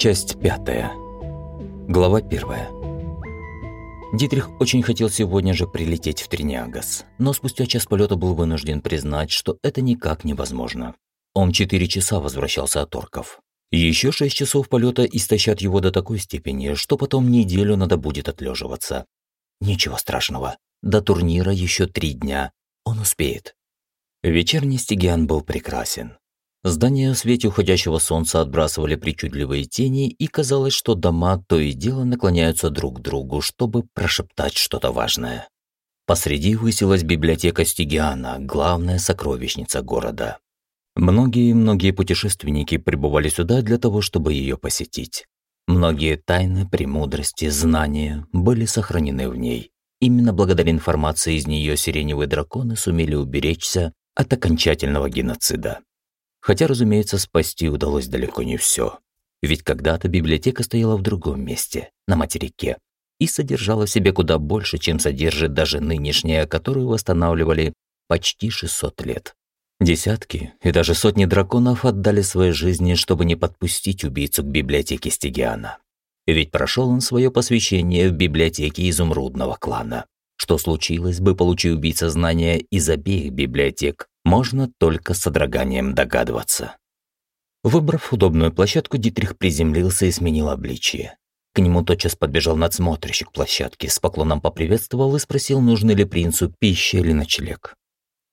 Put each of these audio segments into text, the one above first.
Часть пятая. Глава первая. Дитрих очень хотел сегодня же прилететь в Триниагас, но спустя час полета был вынужден признать, что это никак невозможно. Он четыре часа возвращался от орков. Еще шесть часов полета истощат его до такой степени, что потом неделю надо будет отлеживаться. Ничего страшного. До турнира еще три дня. Он успеет. Вечерний стигиан был прекрасен. Здания в свете уходящего солнца отбрасывали причудливые тени, и казалось, что дома то и дело наклоняются друг к другу, чтобы прошептать что-то важное. Посреди высилась библиотека Стигиана, главная сокровищница города. Многие-многие путешественники прибывали сюда для того, чтобы ее посетить. Многие тайны, премудрости, знания были сохранены в ней. Именно благодаря информации из нее сиреневые драконы сумели уберечься от окончательного геноцида. Хотя, разумеется, спасти удалось далеко не все. Ведь когда-то библиотека стояла в другом месте, на материке, и содержала в себе куда больше, чем содержит даже нынешняя, которую восстанавливали почти 600 лет. Десятки и даже сотни драконов отдали свои жизни, чтобы не подпустить убийцу к библиотеке Стигиана. Ведь прошел он свое посвящение в библиотеке изумрудного клана. Что случилось бы, получив убийца знания из обеих библиотек, можно только с содроганием догадываться. Выбрав удобную площадку, Дитрих приземлился и сменил обличие. К нему тотчас подбежал надсмотрщик площадки, с поклоном поприветствовал и спросил, нужны ли принцу пища или ночлег.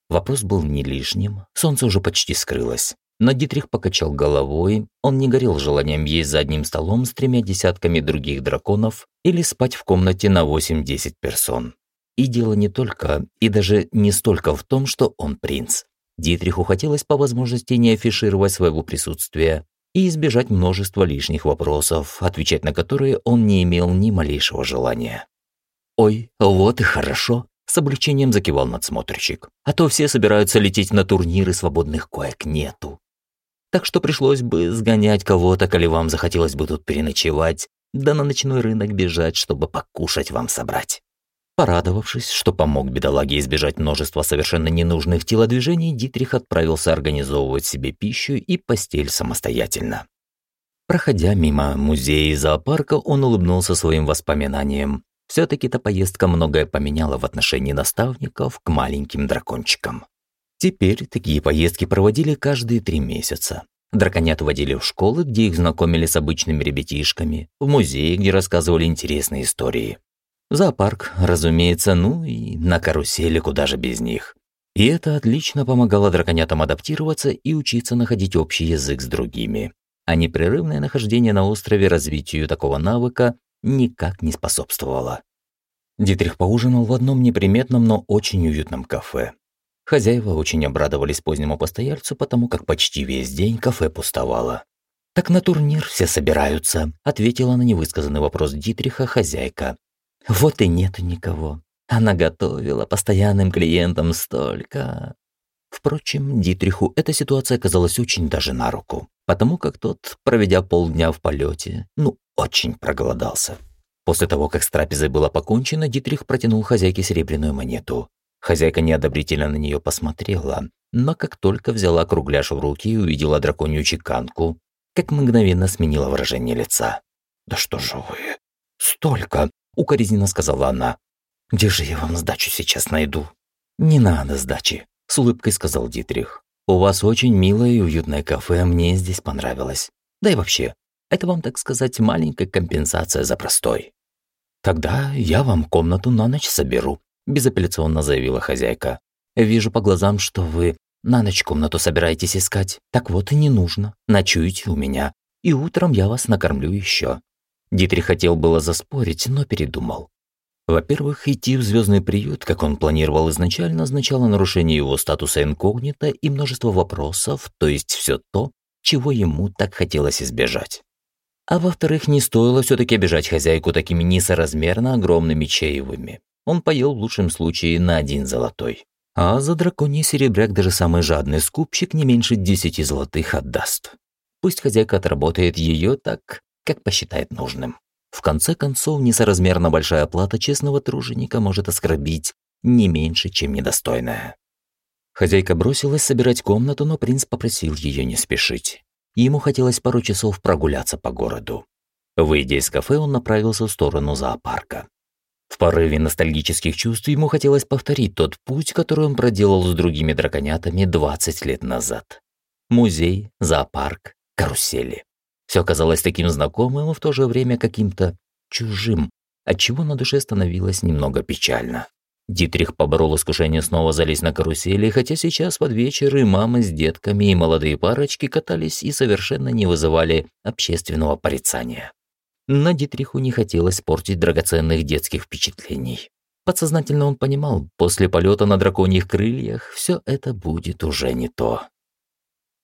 Вопрос был не лишним, солнце уже почти скрылось. Но Дитрих покачал головой, он не горел желанием есть за одним столом с тремя десятками других драконов или спать в комнате на 8-10 персон. И дело не только, и даже не столько в том, что он принц. Дитриху хотелось по возможности не афишировать своего присутствия и избежать множества лишних вопросов, отвечать на которые он не имел ни малейшего желания. «Ой, вот и хорошо», – с облегчением закивал надсмотрщик. «А то все собираются лететь на турниры, свободных коек нету. Так что пришлось бы сгонять кого-то, коли вам захотелось бы тут переночевать, да на ночной рынок бежать, чтобы покушать вам собрать». Порадовавшись, что помог бедолаге избежать множества совершенно ненужных телодвижений, Дитрих отправился организовывать себе пищу и постель самостоятельно. Проходя мимо музея и зоопарка, он улыбнулся своим воспоминаниям. Все-таки эта поездка многое поменяла в отношении наставников к маленьким дракончикам. Теперь такие поездки проводили каждые три месяца. Драконят водили в школы, где их знакомили с обычными ребятишками, в музеи, где рассказывали интересные истории. Зоопарк, разумеется, ну и на карусели куда же без них. И это отлично помогало драконятам адаптироваться и учиться находить общий язык с другими. А непрерывное нахождение на острове развитию такого навыка никак не способствовало. Дитрих поужинал в одном неприметном, но очень уютном кафе. Хозяева очень обрадовались позднему постояльцу, потому как почти весь день кафе пустовало. «Так на турнир все собираются», — ответила на невысказанный вопрос Дитриха хозяйка, вот и нету никого. Она готовила постоянным клиентам столько. Впрочем, Дитриху эта ситуация оказалась очень даже на руку, потому как тот, проведя полдня в полете, ну, очень проголодался. После того, как с трапезой было покончено, Дитрих протянул хозяйке серебряную монету. Хозяйка неодобрительно на нее посмотрела, но как только взяла кругляш в руки и увидела драконью чеканку, как мгновенно сменила выражение лица. «Да что же вы? Столько! Укоризненно сказала она. «Где же я вам сдачу сейчас найду?» «Не надо сдачи», – с улыбкой сказал Дитрих. «У вас очень милое и уютное кафе, мне здесь понравилось. Да и вообще, это вам, так сказать, маленькая компенсация за простой». «Тогда я вам комнату на ночь соберу», – безапелляционно заявила хозяйка. «Вижу по глазам, что вы на ночь комнату собираетесь искать. Так вот и не нужно. Ночуете у меня. И утром я вас накормлю еще. Дитрих хотел было заспорить, но передумал. Во-первых, идти в звездный приют, как он планировал изначально, означало нарушение его статуса инкогнито и множество вопросов, то есть все то, чего ему так хотелось избежать. А во-вторых, не стоило все-таки обижать хозяйку такими несоразмерно огромными чаевыми. Он поел в лучшем случае на один золотой. А за драконий серебряк даже самый жадный скупщик не меньше десяти золотых отдаст. Пусть хозяйка отработает ее так, как посчитает нужным. В конце концов, несоразмерно большая оплата честного труженика может оскорбить не меньше, чем недостойная. Хозяйка бросилась собирать комнату, но принц попросил ее не спешить. ему хотелось пару часов прогуляться по городу. Выйдя из кафе, он направился в сторону зоопарка. В порыве ностальгических чувств ему хотелось повторить тот путь, который он проделал с другими драконятами 20 лет назад. Музей, зоопарк, карусели. Все казалось таким знакомым и в то же время каким-то чужим, отчего на душе становилось немного печально. Дитрих поборол искушение снова залезть на карусели, хотя сейчас под вечер и мамы с детками, и молодые парочки катались и совершенно не вызывали общественного порицания. Но Дитриху не хотелось портить драгоценных детских впечатлений. Подсознательно он понимал, после полета на драконьих крыльях все это будет уже не то.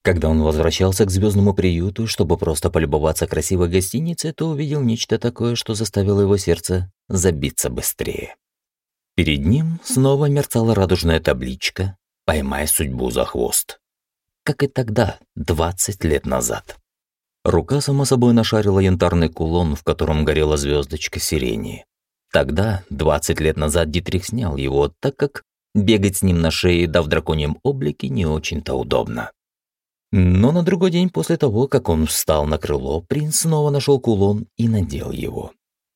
Когда он возвращался к звездному приюту, чтобы просто полюбоваться красивой гостиницей, то увидел нечто такое, что заставило его сердце забиться быстрее. Перед ним снова мерцала радужная табличка «Поймай судьбу за хвост». Как и тогда, 20 лет назад. Рука само собой нашарила янтарный кулон, в котором горела звездочка сирени. Тогда, 20 лет назад, Дитрих снял его, так как бегать с ним на шее, да в драконьем облике, не очень-то удобно. Но на другой день после того, как он встал на крыло, принц снова нашел кулон и надел его.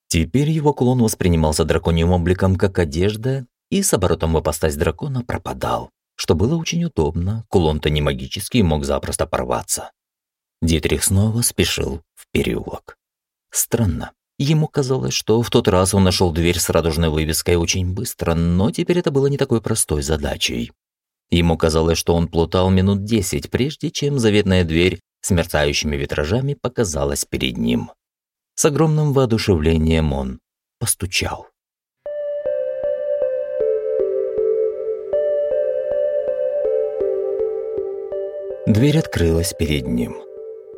Теперь его кулон воспринимался драконьим обликом как одежда и с оборотом в дракона пропадал, что было очень удобно, кулон-то не магический мог запросто порваться. Дитрих снова спешил в переулок. Странно. Ему казалось, что в тот раз он нашел дверь с радужной вывеской очень быстро, но теперь это было не такой простой задачей. Ему казалось, что он плутал минут десять, прежде чем заветная дверь с мерцающими витражами показалась перед ним. С огромным воодушевлением он постучал. Дверь открылась перед ним.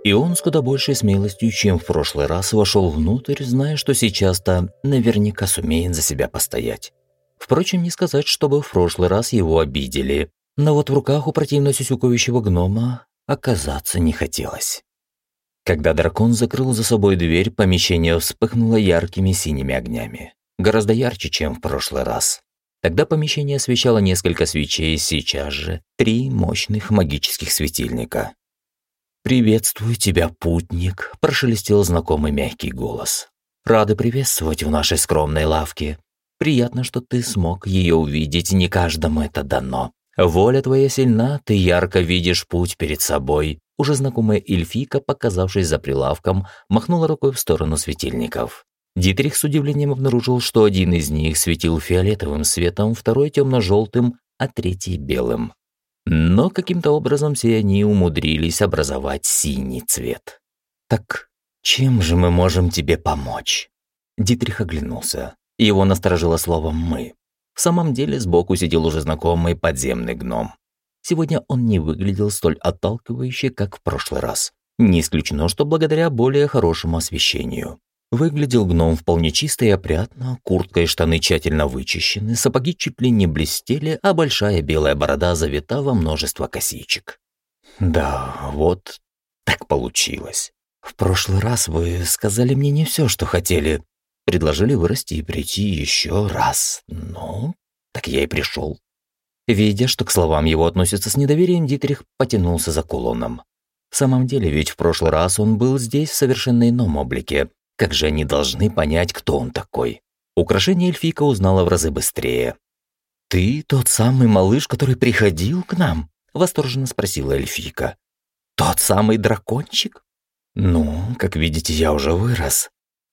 И он с куда большей смелостью, чем в прошлый раз, вошел внутрь, зная, что сейчас-то наверняка сумеет за себя постоять. Впрочем, не сказать, чтобы в прошлый раз его обидели, но вот в руках у противно сюсюкающего гнома оказаться не хотелось. Когда дракон закрыл за собой дверь, помещение вспыхнуло яркими синими огнями. Гораздо ярче, чем в прошлый раз. Тогда помещение освещало несколько свечей, сейчас же три мощных магических светильника. «Приветствую тебя, путник», – прошелестел знакомый мягкий голос. «Рады приветствовать в нашей скромной лавке. Приятно, что ты смог ее увидеть, не каждому это дано. Воля твоя сильна, ты ярко видишь путь перед собой. Уже знакомая эльфийка, показавшись за прилавком, махнула рукой в сторону светильников. Дитрих с удивлением обнаружил, что один из них светил фиолетовым светом, второй темно-желтым, а третий белым. Но каким-то образом все они умудрились образовать синий цвет. «Так чем же мы можем тебе помочь?» Дитрих оглянулся. Его насторожило словом «мы». В самом деле сбоку сидел уже знакомый подземный гном. Сегодня он не выглядел столь отталкивающе, как в прошлый раз. Не исключено, что благодаря более хорошему освещению. Выглядел гном вполне чисто и опрятно, куртка и штаны тщательно вычищены, сапоги чуть ли не блестели, а большая белая борода завита во множество косичек. Да, вот так получилось. В прошлый раз вы сказали мне не все, что хотели. Предложили вырасти и прийти еще раз. Ну, так я и пришел. Видя, что к словам его относятся с недоверием, Дитрих потянулся за кулоном. В самом деле, ведь в прошлый раз он был здесь в совершенно ином облике. Как же они должны понять, кто он такой? Украшение эльфийка узнала в разы быстрее. «Ты тот самый малыш, который приходил к нам?» – восторженно спросила эльфийка. «Тот самый дракончик?» «Ну, как видите, я уже вырос»,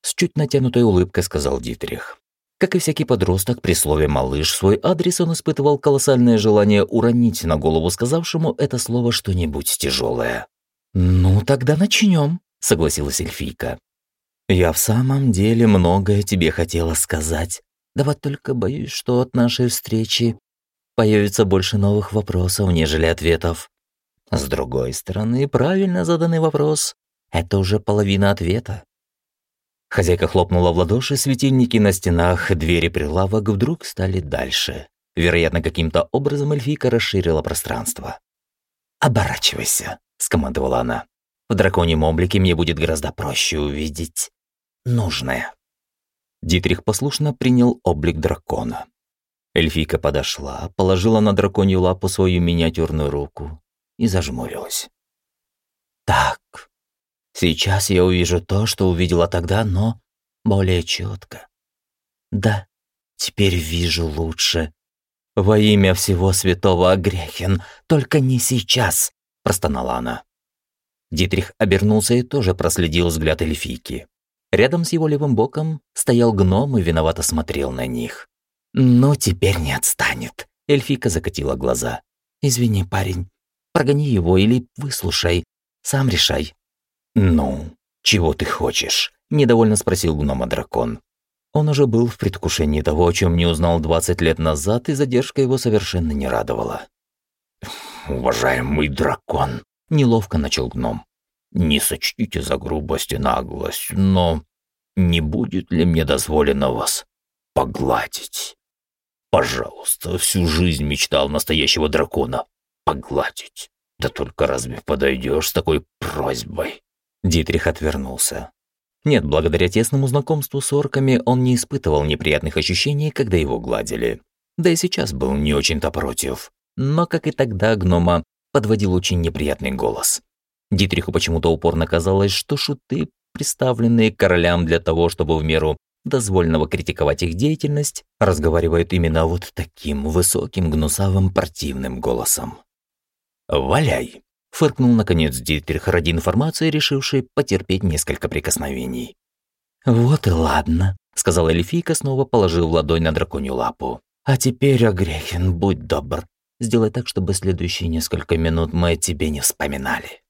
с чуть натянутой улыбкой сказал Дитрих. Как и всякий подросток, при слове «малыш» свой адрес он испытывал колоссальное желание уронить на голову сказавшему это слово что-нибудь тяжелое. «Ну, тогда начнем», — согласилась эльфийка. «Я в самом деле многое тебе хотела сказать. Да вот только боюсь, что от нашей встречи появится больше новых вопросов, нежели ответов. С другой стороны, правильно заданный вопрос — это уже половина ответа. Хозяйка хлопнула в ладоши, светильники на стенах, двери прилавок вдруг стали дальше. Вероятно, каким-то образом эльфийка расширила пространство. «Оборачивайся», — скомандовала она. «В драконьем облике мне будет гораздо проще увидеть нужное». Дитрих послушно принял облик дракона. Эльфийка подошла, положила на драконью лапу свою миниатюрную руку и зажмурилась. «Так, Сейчас я увижу то, что увидела тогда, но более четко. Да, теперь вижу лучше. Во имя всего святого Агрехин, только не сейчас, простонала она. Дитрих обернулся и тоже проследил взгляд эльфийки. Рядом с его левым боком стоял гном и виновато смотрел на них. «Ну, теперь не отстанет», — эльфийка закатила глаза. «Извини, парень, прогони его или выслушай, сам решай». «Ну, чего ты хочешь?» – недовольно спросил гнома дракон. Он уже был в предвкушении того, о чем не узнал 20 лет назад, и задержка его совершенно не радовала. «Уважаемый дракон», – неловко начал гном. «Не сочтите за грубость и наглость, но не будет ли мне дозволено вас погладить? Пожалуйста, всю жизнь мечтал настоящего дракона погладить. Да только разве подойдешь с такой просьбой?» Дитрих отвернулся. Нет, благодаря тесному знакомству с орками он не испытывал неприятных ощущений, когда его гладили. Да и сейчас был не очень-то против. Но, как и тогда, гнома подводил очень неприятный голос. Дитриху почему-то упорно казалось, что шуты, представленные королям для того, чтобы в меру дозволенного критиковать их деятельность, разговаривают именно вот таким высоким, гнусавым, противным голосом. «Валяй!» Фыркнул, наконец, Дитрих ради информации, решивший потерпеть несколько прикосновений. «Вот и ладно», — сказала эльфийка, снова положив ладонь на драконью лапу. «А теперь, Огрехин, будь добр, сделай так, чтобы следующие несколько минут мы о тебе не вспоминали».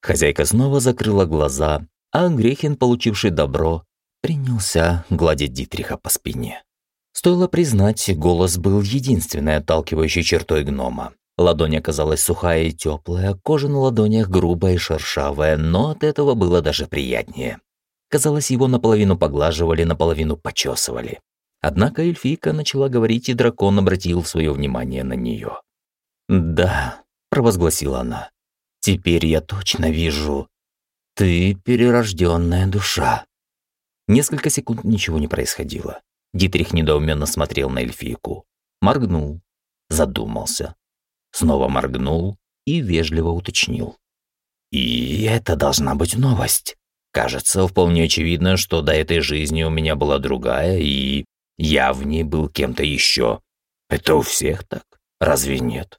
Хозяйка снова закрыла глаза, а Грехин, получивший добро, принялся гладить Дитриха по спине. Стоило признать, голос был единственной отталкивающей чертой гнома. Ладонь оказалась сухая и теплая, кожа на ладонях грубая и шершавая, но от этого было даже приятнее. Казалось, его наполовину поглаживали, наполовину почесывали. Однако эльфийка начала говорить, и дракон обратил свое внимание на нее. «Да», — провозгласила она, — «теперь я точно вижу. Ты перерожденная душа». Несколько секунд ничего не происходило. Дитрих недоуменно смотрел на эльфийку. Моргнул, задумался снова моргнул и вежливо уточнил. «И это должна быть новость. Кажется, вполне очевидно, что до этой жизни у меня была другая, и я в ней был кем-то еще. Это у всех так, разве нет?»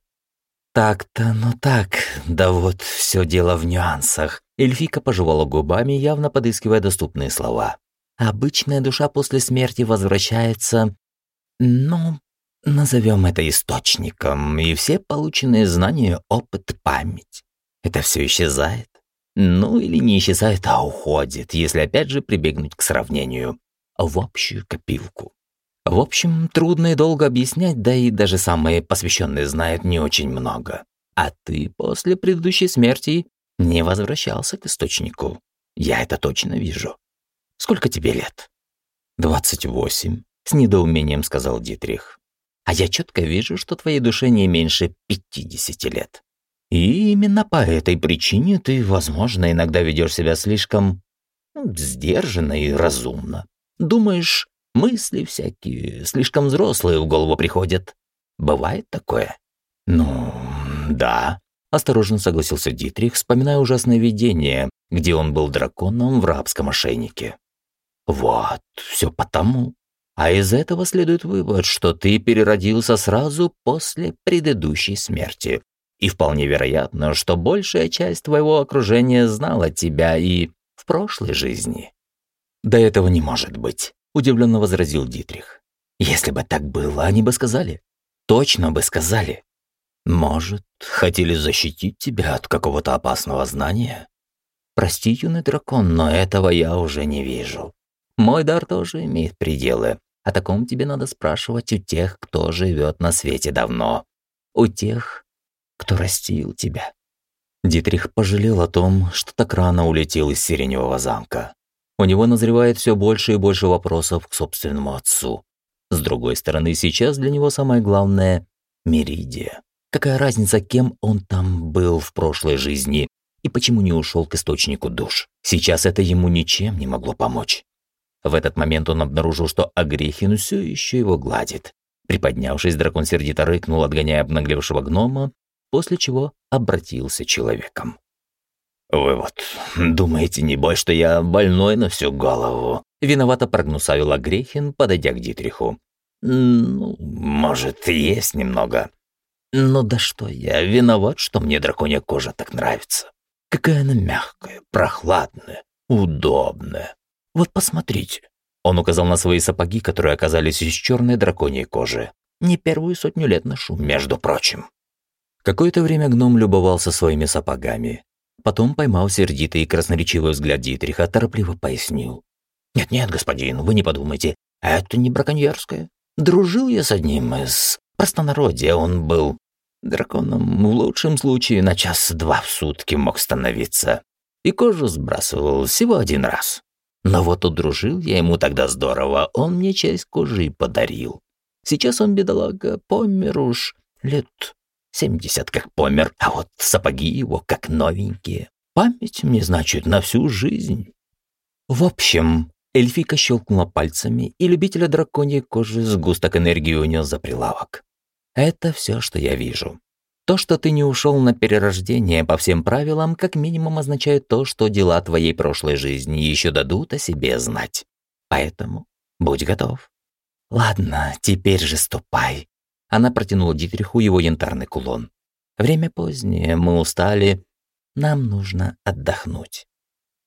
«Так-то, ну так, да вот все дело в нюансах». Эльфика пожевала губами, явно подыскивая доступные слова. «Обычная душа после смерти возвращается, ну, Назовем это источником, и все полученные знания, опыт, память. Это все исчезает. Ну или не исчезает, а уходит, если опять же прибегнуть к сравнению. В общую копилку. В общем, трудно и долго объяснять, да и даже самые посвященные знают не очень много. А ты после предыдущей смерти не возвращался к источнику. Я это точно вижу. Сколько тебе лет? «Двадцать восемь», — с недоумением сказал Дитрих а я четко вижу, что твоей душе не меньше 50 лет. И именно по этой причине ты, возможно, иногда ведешь себя слишком ну, сдержанно и разумно. Думаешь, мысли всякие, слишком взрослые в голову приходят. Бывает такое? Ну, да, осторожно согласился Дитрих, вспоминая ужасное видение, где он был драконом в рабском ошейнике. Вот, все потому, а из этого следует вывод, что ты переродился сразу после предыдущей смерти. И вполне вероятно, что большая часть твоего окружения знала тебя и в прошлой жизни. «Да этого не может быть», — удивленно возразил Дитрих. «Если бы так было, они бы сказали. Точно бы сказали. Может, хотели защитить тебя от какого-то опасного знания? Прости, юный дракон, но этого я уже не вижу. Мой дар тоже имеет пределы, о таком тебе надо спрашивать у тех, кто живет на свете давно. У тех, кто растил тебя». Дитрих пожалел о том, что так рано улетел из Сиреневого замка. У него назревает все больше и больше вопросов к собственному отцу. С другой стороны, сейчас для него самое главное – Меридия. Какая разница, кем он там был в прошлой жизни и почему не ушел к источнику душ? Сейчас это ему ничем не могло помочь. В этот момент он обнаружил, что Агрехин все еще его гладит. Приподнявшись, дракон сердито рыкнул, отгоняя обнаглевшего гнома, после чего обратился человеком. «Вы вот думаете, небось, что я больной на всю голову?» Виновато прогнусавила Грехин, подойдя к Дитриху. «Ну, может, есть немного. Но да что я виноват, что мне драконья кожа так нравится. Какая она мягкая, прохладная, удобная. Вот посмотрите». Он указал на свои сапоги, которые оказались из черной драконьей кожи. Не первую сотню лет ношу, между прочим. Какое-то время гном любовался своими сапогами. Потом поймал сердитый и красноречивый взгляд Дитриха, торопливо пояснил. «Нет-нет, господин, вы не подумайте, это не браконьерское. Дружил я с одним из простонародья, он был драконом, в лучшем случае на час-два в сутки мог становиться. И кожу сбрасывал всего один раз. Но вот удружил я ему тогда здорово, он мне часть кожи подарил. Сейчас он, бедолага, помер уж лет семьдесят как помер, а вот сапоги его как новенькие. Память мне, значит, на всю жизнь. В общем, эльфика щелкнула пальцами, и любителя драконьей кожи сгусток энергии унес за прилавок. Это все, что я вижу. То, что ты не ушел на перерождение по всем правилам, как минимум означает то, что дела твоей прошлой жизни еще дадут о себе знать. Поэтому будь готов. Ладно, теперь же ступай. Она протянула Дитриху его янтарный кулон. Время позднее, мы устали. Нам нужно отдохнуть.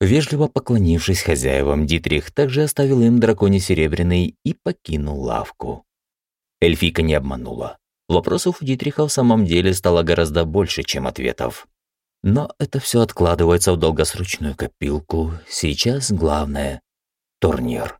Вежливо поклонившись хозяевам, Дитрих также оставил им драконе серебряный и покинул лавку. Эльфика не обманула. Вопросов у Дитриха в самом деле стало гораздо больше, чем ответов. Но это все откладывается в долгосрочную копилку. Сейчас главное – турнир.